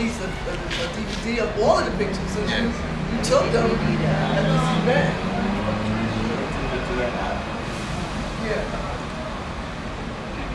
a, a, a DVD of all of the pictures So you, you took them at this event. Yeah.